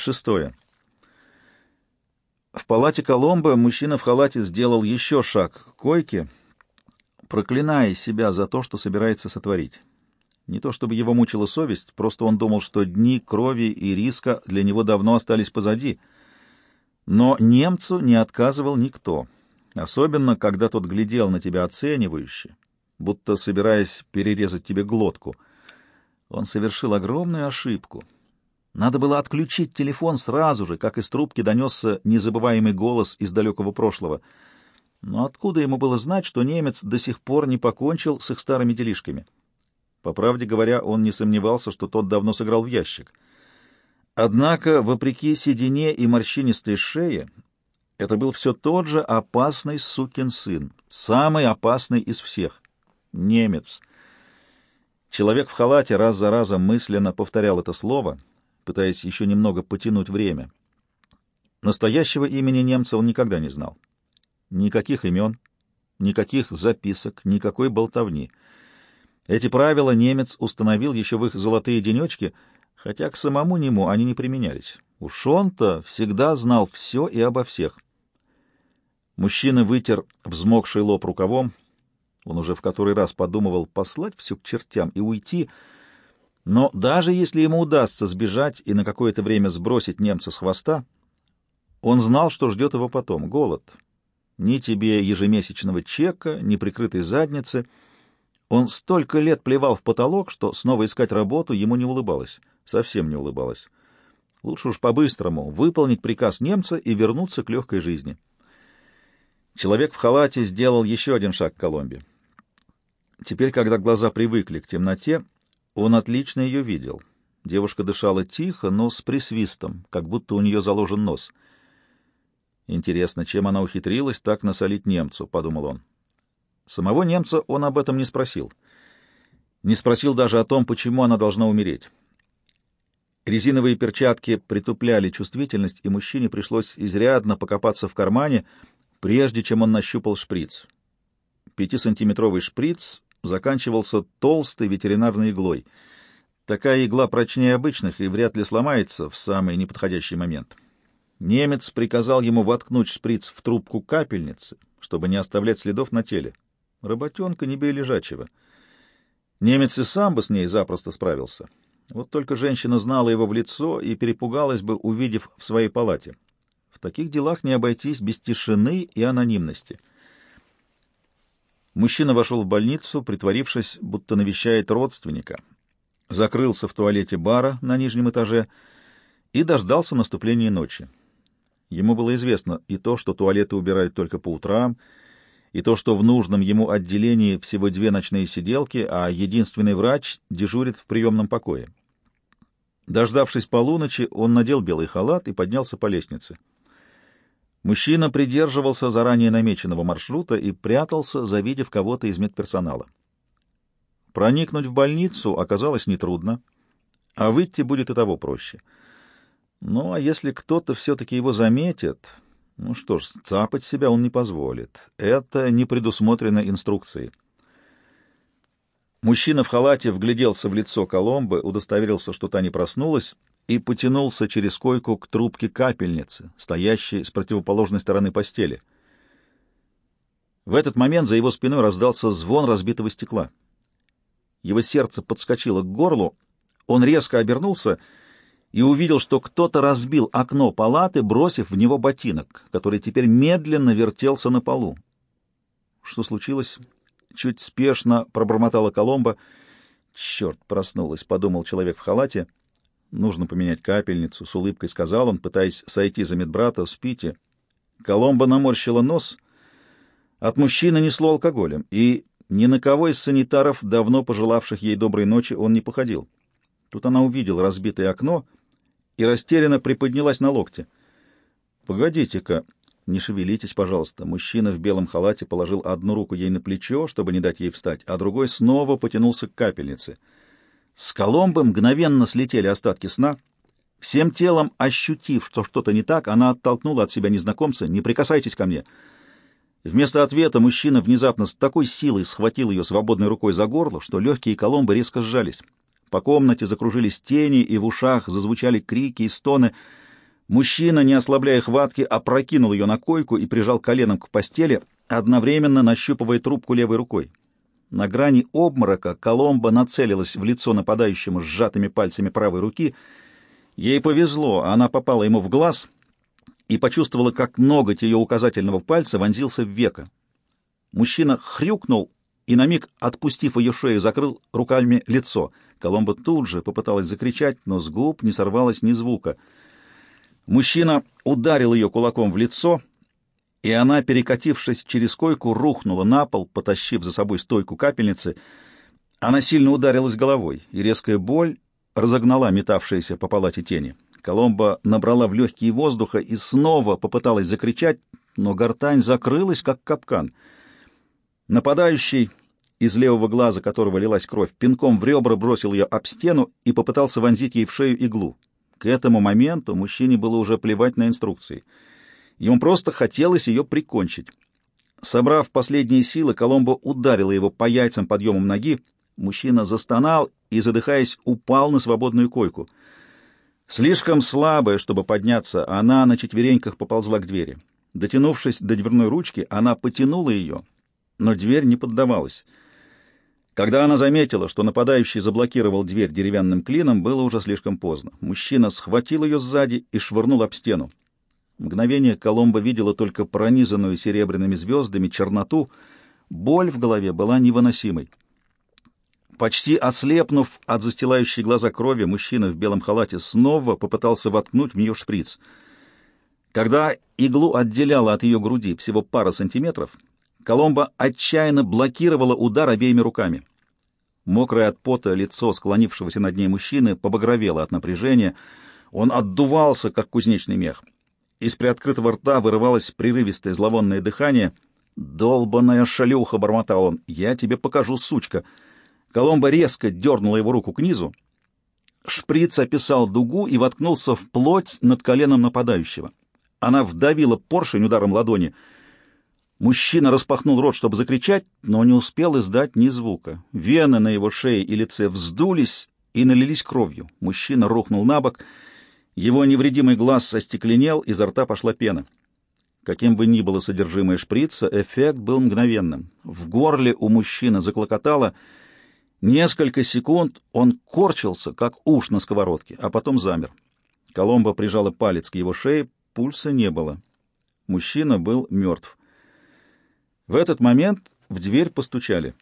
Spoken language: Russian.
Шестое. В палате Коломбо мужчина в халате сделал еще шаг к койке, проклиная себя за то, что собирается сотворить. Не то чтобы его мучила совесть, просто он думал, что дни крови и риска для него давно остались позади. Но немцу не отказывал никто, особенно когда тот глядел на тебя оценивающе, будто собираясь перерезать тебе глотку. Он совершил огромную ошибку — надо было отключить телефон сразу же, как из трубки донесся незабываемый голос из далекого прошлого. Но откуда ему было знать, что немец до сих пор не покончил с их старыми делишками? По правде говоря, он не сомневался, что тот давно сыграл в ящик. Однако, вопреки седине и морщинистой шее, это был все тот же опасный сукин сын, самый опасный из всех — немец. Человек в халате раз за разом мысленно повторял это слово — пытаясь еще немного потянуть время. Настоящего имени немца он никогда не знал. Никаких имен, никаких записок, никакой болтовни. Эти правила немец установил еще в их золотые денечки, хотя к самому нему они не применялись. Уж он-то всегда знал все и обо всех. Мужчина вытер взмокший лоб рукавом. Он уже в который раз подумывал послать все к чертям и уйти, — но даже если ему удастся сбежать и на какое-то время сбросить немца с хвоста, он знал, что ждет его потом — голод. Ни тебе ежемесячного чека, ни прикрытой задницы. Он столько лет плевал в потолок, что снова искать работу ему не улыбалось. Совсем не улыбалось. Лучше уж по-быстрому выполнить приказ немца и вернуться к легкой жизни. Человек в халате сделал еще один шаг к Коломбе. Теперь, когда глаза привыкли к темноте, он отлично ее видел. Девушка дышала тихо, но с присвистом, как будто у нее заложен нос. «Интересно, чем она ухитрилась так насолить немцу?» — подумал он. Самого немца он об этом не спросил. Не спросил даже о том, почему она должна умереть. Резиновые перчатки притупляли чувствительность, и мужчине пришлось изрядно покопаться в кармане, прежде чем он нащупал шприц. Пятисантиметровый шприц заканчивался толстой ветеринарной иглой. Такая игла прочнее обычных и вряд ли сломается в самый неподходящий момент. Немец приказал ему воткнуть шприц в трубку капельницы, чтобы не оставлять следов на теле. Работенка не бей лежачего. Немец и сам бы с ней запросто справился. Вот только женщина знала его в лицо и перепугалась бы, увидев в своей палате. В таких делах не обойтись без тишины и анонимности — Мужчина вошел в больницу, притворившись, будто навещает родственника, закрылся в туалете бара на нижнем этаже и дождался наступления ночи. Ему было известно и то, что туалеты убирают только по утрам, и то, что в нужном ему отделении всего две ночные сиделки, а единственный врач дежурит в приемном покое. Дождавшись полуночи, он надел белый халат и поднялся по лестнице. Мужчина придерживался заранее намеченного маршрута и прятался, завидев кого-то из медперсонала. Проникнуть в больницу оказалось нетрудно, а выйти будет и того проще. Ну, а если кто-то все-таки его заметит, ну что ж, цапать себя он не позволит. Это не предусмотрено инструкцией. Мужчина в халате вгляделся в лицо Коломбы, удостоверился, что та не проснулась, и потянулся через койку к трубке капельницы, стоящей с противоположной стороны постели. В этот момент за его спиной раздался звон разбитого стекла. Его сердце подскочило к горлу, он резко обернулся и увидел, что кто-то разбил окно палаты, бросив в него ботинок, который теперь медленно вертелся на полу. Что случилось? Чуть спешно пробормотала Коломба. «Черт, проснулась», — подумал человек в халате — Нужно поменять капельницу, — с улыбкой сказал он, пытаясь сойти за медбрата. Спите. Коломба наморщила нос. От мужчины несло алкоголем, и ни на кого из санитаров, давно пожелавших ей доброй ночи, он не походил. Тут она увидела разбитое окно и растерянно приподнялась на локте. «Погодите-ка, не шевелитесь, пожалуйста». Мужчина в белом халате положил одну руку ей на плечо, чтобы не дать ей встать, а другой снова потянулся к капельнице — с Коломбы мгновенно слетели остатки сна. Всем телом ощутив, что что-то не так, она оттолкнула от себя незнакомца. «Не прикасайтесь ко мне!» Вместо ответа мужчина внезапно с такой силой схватил ее свободной рукой за горло, что легкие Коломбы резко сжались. По комнате закружились тени, и в ушах зазвучали крики и стоны. Мужчина, не ослабляя хватки, опрокинул ее на койку и прижал коленом к постели, одновременно нащупывая трубку левой рукой. На грани обморока Коломба нацелилась в лицо нападающему сжатыми пальцами правой руки. Ей повезло, она попала ему в глаз и почувствовала, как ноготь ее указательного пальца вонзился в веко. Мужчина хрюкнул и на миг, отпустив ее шею, закрыл руками лицо. Коломба тут же попыталась закричать, но с губ не сорвалось ни звука — Мужчина ударил ее кулаком в лицо, и она, перекатившись через койку, рухнула на пол, потащив за собой стойку капельницы. Она сильно ударилась головой, и резкая боль разогнала метавшиеся по палате тени. Коломба набрала в легкие воздуха и снова попыталась закричать, но гортань закрылась, как капкан. Нападающий, из левого глаза которого лилась кровь, пинком в ребра бросил ее об стену и попытался вонзить ей в шею иглу. К этому моменту мужчине было уже плевать на инструкции. Ему просто хотелось ее прикончить. Собрав последние силы, Коломбо ударила его по яйцам подъемом ноги. Мужчина застонал и, задыхаясь, упал на свободную койку. Слишком слабая, чтобы подняться, она на четвереньках поползла к двери. Дотянувшись до дверной ручки, она потянула ее, но дверь не поддавалась. Когда она заметила, что нападающий заблокировал дверь деревянным клином, было уже слишком поздно. Мужчина схватил ее сзади и швырнул об стену. Мгновение Коломба видела только пронизанную серебряными звездами черноту. Боль в голове была невыносимой. Почти ослепнув от застилающей глаза крови, мужчина в белом халате снова попытался воткнуть в нее шприц. Когда иглу отделяла от ее груди всего пара сантиметров, Коломба отчаянно блокировала удар обеими руками. Мокрое от пота лицо склонившегося над ней мужчины побагровело от напряжения. Он отдувался, как кузнечный мех. Из приоткрытого рта вырывалось прерывистое зловонное дыхание. «Долбаная шалюха!» — бормотал он. «Я тебе покажу, сучка!» Коломба резко дернула его руку к низу. Шприц описал дугу и воткнулся в плоть над коленом нападающего. Она вдавила поршень ударом ладони — Мужчина распахнул рот, чтобы закричать, но не успел издать ни звука. Вены на его шее и лице вздулись и налились кровью. Мужчина рухнул на бок, его невредимый глаз остекленел, изо рта пошла пена. Каким бы ни было содержимое шприца, эффект был мгновенным. В горле у мужчины заклокотало. Несколько секунд он корчился, как уж на сковородке, а потом замер. Коломба прижала палец к его шее, пульса не было. Мужчина был мертв. В этот момент в дверь постучали.